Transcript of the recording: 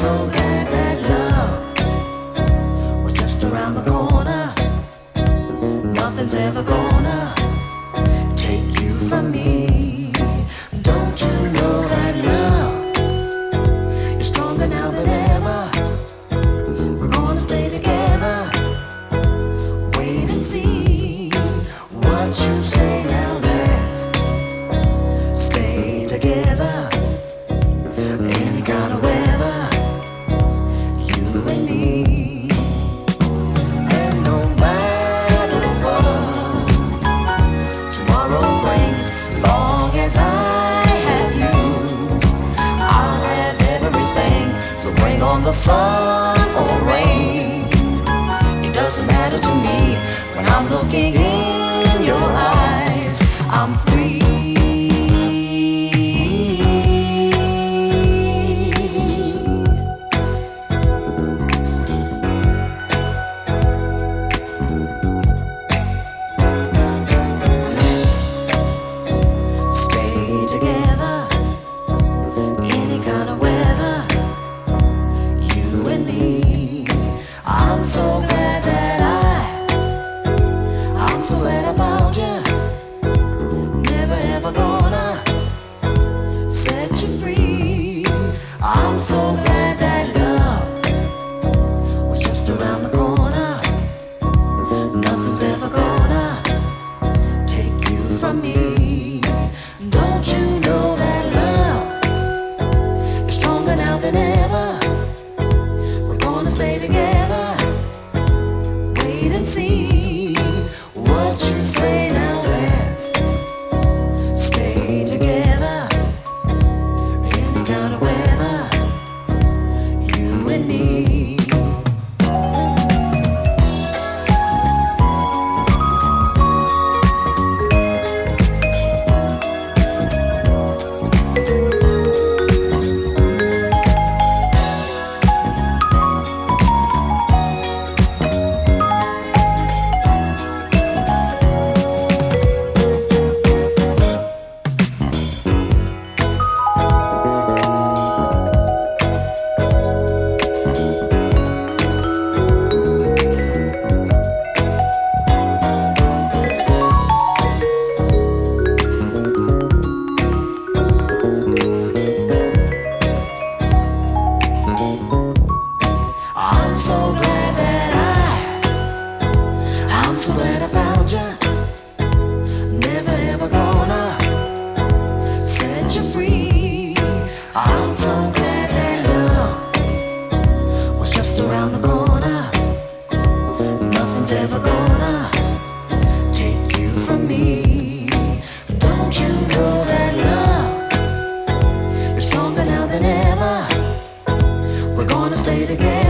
so bad that love was just around the corner. Nothing's ever gone. on the sun or rain. It doesn't matter to me when I'm looking in your eyes. I'm free. wanna stay together.